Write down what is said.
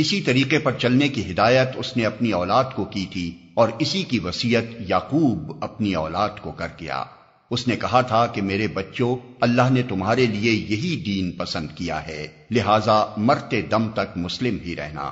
اسی طریقے پر چلنے کی ہدایت اس نے اپنی اولاد کو کی تھی اور اسی کی وسیعت یعقوب اپنی اولاد کو کر کیا اس نے کہا تھا کہ میرے بچوں، اللہ نے تمہارے لیے یہی دین پسند کیا ہے، لہذا مرتے دم تک مسلم ہی رہنا۔